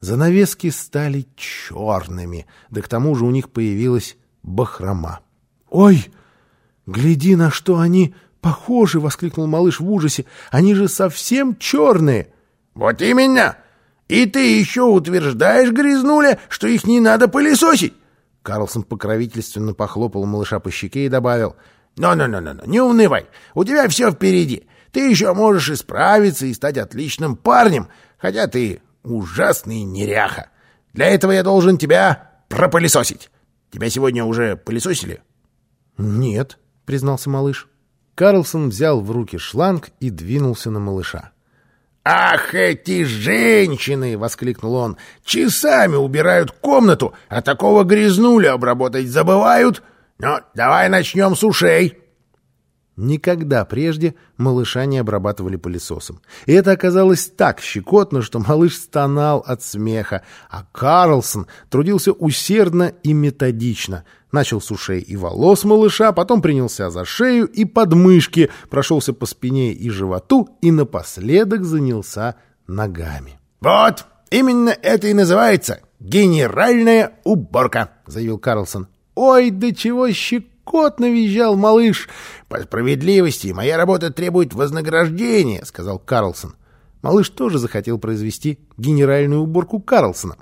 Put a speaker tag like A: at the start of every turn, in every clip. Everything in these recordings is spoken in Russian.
A: Занавески стали черными, да к тому же у них появилась бахрома. «Ой, гляди, на что они похожи!» — воскликнул малыш в ужасе. «Они же совсем черные!»
B: «Вот именно! И ты еще утверждаешь, грязнуля, что их не надо пылесосить!»
A: Карлсон покровительственно похлопал малыша по щеке и добавил.
B: «Но-но-но-но, не унывай, у тебя все впереди. Ты еще можешь исправиться и стать отличным парнем, хотя ты ужасный неряха. Для этого я должен тебя пропылесосить. Тебя сегодня уже пылесосили?»
A: «Нет», — признался малыш. Карлсон взял в руки шланг и двинулся на малыша.
B: «Ах, эти женщины!» — воскликнул он. «Часами убирают комнату, а такого грязнуля обработать забывают. Ну, давай начнем с ушей».
A: Никогда прежде малыша не обрабатывали пылесосом. И это оказалось так щекотно, что малыш стонал от смеха, а Карлсон трудился усердно и методично. Начал с ушей и волос малыша, потом принялся за шею и подмышки, прошелся по спине и животу и напоследок занялся ногами.
B: «Вот, именно это и называется генеральная уборка», — заявил Карлсон.
A: «Ой, да чего щекотно!» Кот навизжал малыш.
B: «По справедливости моя работа требует вознаграждения», — сказал Карлсон.
A: Малыш тоже захотел произвести генеральную уборку Карлсона.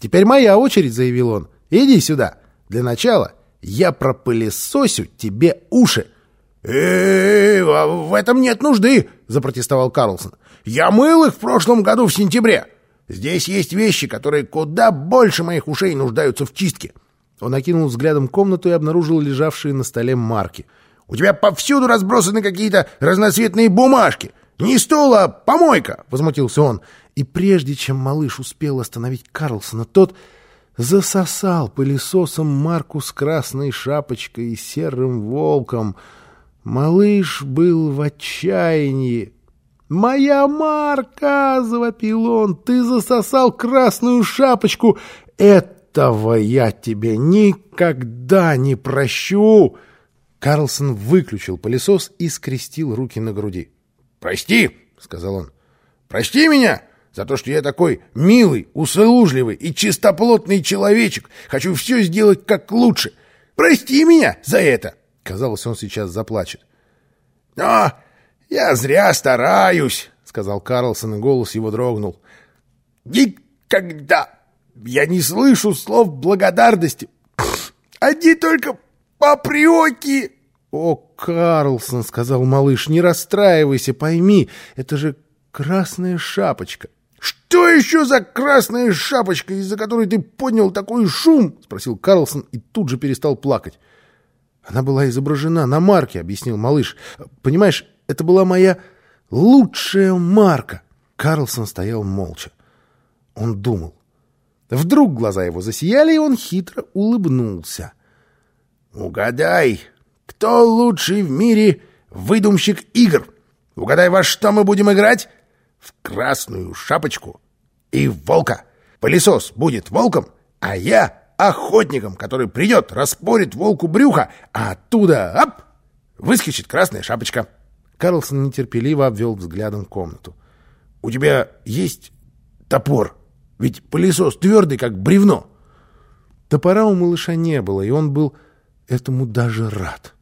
A: «Теперь моя очередь», — заявил он. «Иди сюда. Для начала я пропылесосю тебе уши».
B: «Э, в этом нет нужды», — запротестовал Карлсон. «Я мыл их в прошлом году в сентябре. Здесь есть вещи, которые куда больше моих ушей нуждаются в чистке».
A: Он окинул взглядом комнату и обнаружил лежавшие на столе марки.
B: «У тебя повсюду разбросаны какие-то разноцветные бумажки. Не стол, а помойка!» — возмутился он.
A: И прежде чем малыш успел остановить Карлсона, тот засосал пылесосом марку с красной шапочкой и серым волком. Малыш был в отчаянии. «Моя марка!» — завопил он. «Ты засосал красную шапочку! Это этого я тебе никогда не прощу!» Карлсон выключил пылесос и скрестил руки на груди.
B: «Прости!» — сказал он. «Прости меня за то, что я такой милый, услужливый и чистоплотный человечек. Хочу все сделать как лучше. Прости меня за это!» Казалось, он сейчас заплачет. «Но я зря стараюсь!» — сказал Карлсон, и голос его дрогнул. «Никогда я не слышу слов благодарности. Одни только попреки.
A: О, Карлсон, сказал малыш, не расстраивайся, пойми, это же красная шапочка.
B: «Что еще за красная шапочка, из-за которой ты поднял такой шум?» — спросил Карлсон и тут же перестал плакать.
A: «Она была изображена на марке», — объяснил малыш. «Понимаешь, это была моя лучшая марка». Карлсон стоял молча. Он думал. Вдруг глаза его засияли, и он хитро улыбнулся.
B: «Угадай, кто лучший в мире выдумщик игр? Угадай, во что мы будем играть? В красную шапочку и в волка. Пылесос будет волком, а я охотником, который придет, распорит волку брюха, а оттуда, ап, выскочит красная шапочка».
A: Карлсон нетерпеливо обвел взглядом комнату.
B: «У тебя есть топор?» Ведь пылесос твердый, как бревно.
A: Топора у малыша не было, и он был этому даже рад.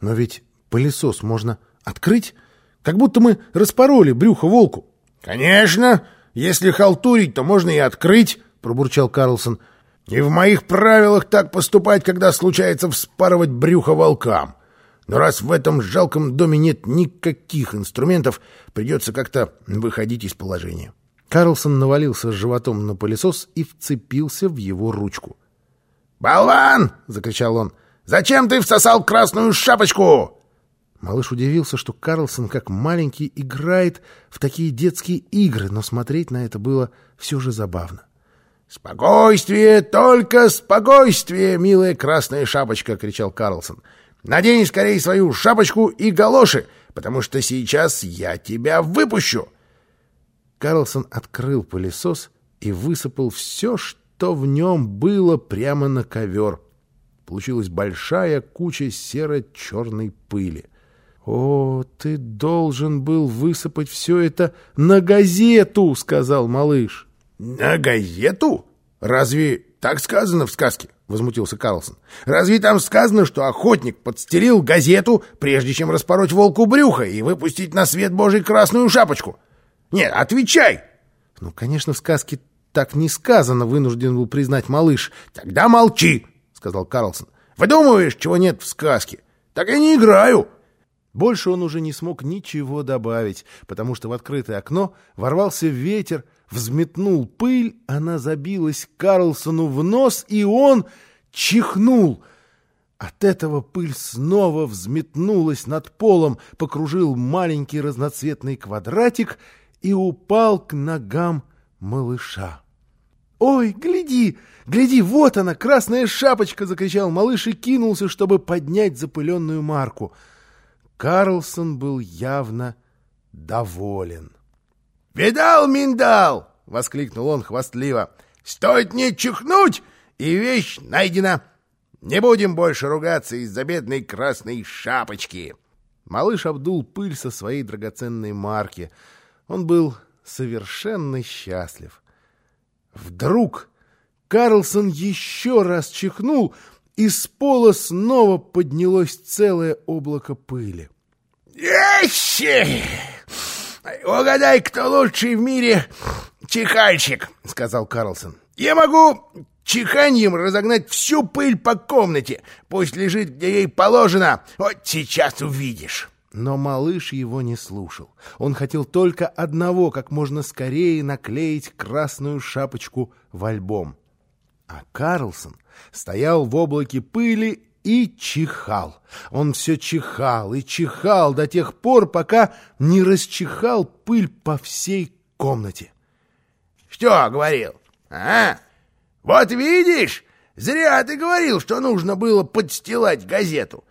A: Но ведь пылесос можно открыть, как будто мы распороли брюхо волку.
B: — Конечно, если халтурить, то можно и открыть, — пробурчал Карлсон. — И в моих правилах так поступать, когда случается вспарывать брюхо волкам. Но раз в этом жалком доме нет никаких инструментов, придется как-то выходить из положения.
A: — Карлсон навалился животом на пылесос и вцепился в его ручку.
B: «Болван!» — закричал он. «Зачем ты всосал красную шапочку?»
A: Малыш удивился, что Карлсон, как маленький, играет в такие детские игры, но смотреть на это было все же забавно.
B: «Спокойствие, только спокойствие, милая красная шапочка!» — кричал Карлсон. «Надень скорее свою шапочку и галоши, потому что сейчас я тебя выпущу!»
A: Карлсон открыл пылесос и высыпал все, что в нем было, прямо на ковер. Получилась большая куча серо-черной пыли. «О, ты должен был высыпать все это на газету!» — сказал малыш.
B: «На газету? Разве так сказано в сказке?» — возмутился Карлсон. «Разве там сказано, что охотник подстелил газету, прежде чем распороть волку брюхо и выпустить на свет Божий красную шапочку? Нет, отвечай!»
A: «Ну, конечно, в сказке так не сказано», — вынужден был признать малыш.
B: «Тогда молчи!» — сказал Карлсон. «Выдумываешь, чего нет в сказке? Так я не играю!»
A: Больше он уже не смог ничего добавить, потому что в открытое окно ворвался ветер, взметнул пыль, она забилась Карлсону в нос, и он чихнул. От этого пыль снова взметнулась над полом, покружил маленький разноцветный квадратик и упал к ногам малыша. «Ой, гляди, гляди, вот она, красная шапочка!» — закричал малыш и кинулся, чтобы поднять запыленную марку — Карлсон был явно доволен.
B: «Видал, миндал!» — воскликнул он хвастливо. «Стоит не чихнуть, и вещь найдена. Не будем больше ругаться из-за бедной красной шапочки».
A: Малыш обдул пыль со своей драгоценной марки. Он был совершенно счастлив. Вдруг Карлсон еще раз чихнул — из пола снова поднялось целое облако пыли.
B: «Ещи! Угадай, кто лучший в мире чихальщик!» — сказал Карлсон. «Я могу чиханьем разогнать всю пыль по комнате. Пусть лежит, где ей положено. Вот сейчас увидишь».
A: Но малыш его не слушал. Он хотел только одного, как можно скорее наклеить красную шапочку в альбом. А Карлсон стоял в облаке пыли и чихал. Он все чихал и чихал до тех пор, пока не расчихал пыль по всей комнате.
B: — Что говорил? А? Вот видишь, зря ты говорил, что нужно было подстилать газету.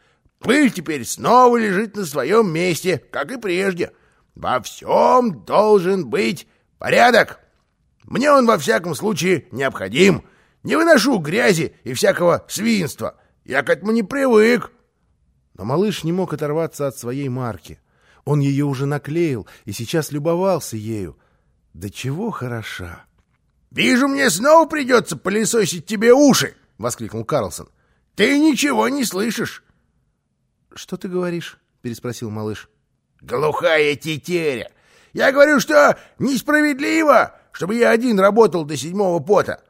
B: Пыль теперь снова лежит на своем месте, как и прежде. Во всем должен быть порядок. Мне он во всяком случае необходим. — не выношу грязи и всякого свинства. Я к этому не привык.
A: Но малыш не мог оторваться от своей марки. Он ее уже наклеил и сейчас любовался ею. Да чего хороша!
B: «Вижу, мне снова придется пылесосить тебе уши!» — воскликнул Карлсон. «Ты ничего не слышишь!»
A: «Что ты говоришь?» — переспросил малыш.
B: «Глухая тетеря! Я говорю, что несправедливо, чтобы я один работал до седьмого пота.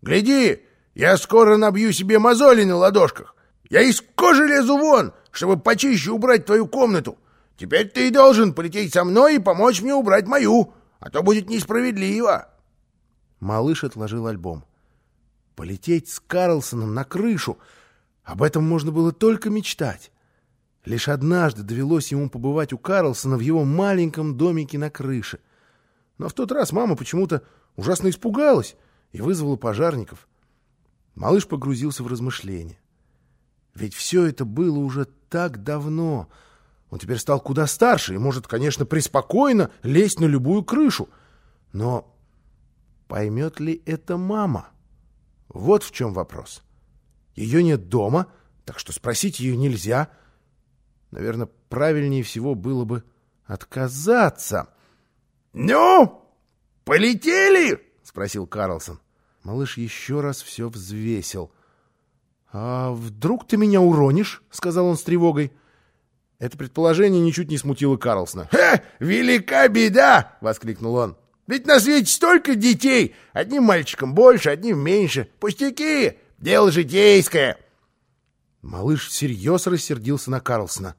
B: Гляди, я скоро набью себе мозоли на ладошках. Я из кожи лезу вон, чтобы почище убрать твою комнату. Теперь ты должен полететь со мной и помочь мне убрать мою, а то будет несправедливо.
A: Малыш отложил альбом. Полететь с Карлсоном на крышу. Об этом можно было только мечтать. Лишь однажды довелось ему побывать у Карлсона в его маленьком домике на крыше. Но в тот раз мама почему-то ужасно испугалась и вызвала пожарников. Малыш погрузился в размышления. Ведь все это было уже так давно. Он теперь стал куда старше и может, конечно, преспокойно лезть на любую крышу. Но поймет ли это мама? Вот в чем вопрос. Ее нет дома, так что спросить ее нельзя. Наверное, правильнее всего было бы отказаться.
B: — Ну, полетели? — спросил Карлсон.
A: Малыш еще раз все взвесил. «А вдруг ты меня уронишь?» — сказал он с тревогой. Это предположение ничуть не смутило Карлсона.
B: «Ха! Велика беда!» — воскликнул он. «Ведь на свете столько детей! Одним мальчиком больше, одним меньше. Пустяки! Дело житейское!»
A: Малыш всерьез рассердился на Карлсона.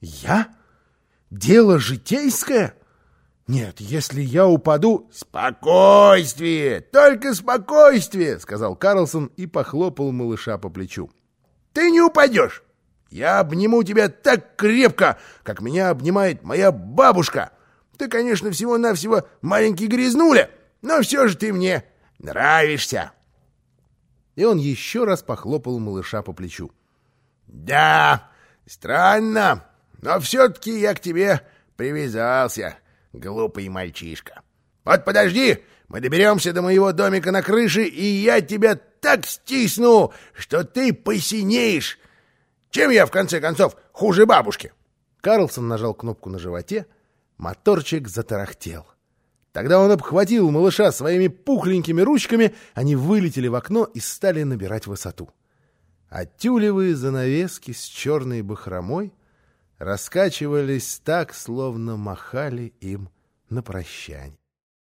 A: «Я? Дело житейское?» Нет, если я упаду...
B: Спокойствие! Только спокойствие! Сказал Карлсон и похлопал малыша по плечу. Ты не упадешь! Я обниму тебя так крепко, как меня обнимает моя бабушка. Ты, конечно, всего-навсего маленький грязнуля, но все же ты мне нравишься.
A: И он еще раз похлопал малыша по плечу.
B: Да, странно, но все-таки я к тебе привязался глупый мальчишка. Вот подожди, мы доберемся до моего домика на крыше, и я тебя так стисну, что ты посинеешь. Чем я, в конце концов, хуже бабушки?
A: Карлсон нажал кнопку на животе, моторчик затарахтел. Тогда он обхватил малыша своими пухленькими ручками, они вылетели в окно и стали набирать высоту. А тюлевые занавески с черной бахромой раскачивались так, словно махали им на прощание.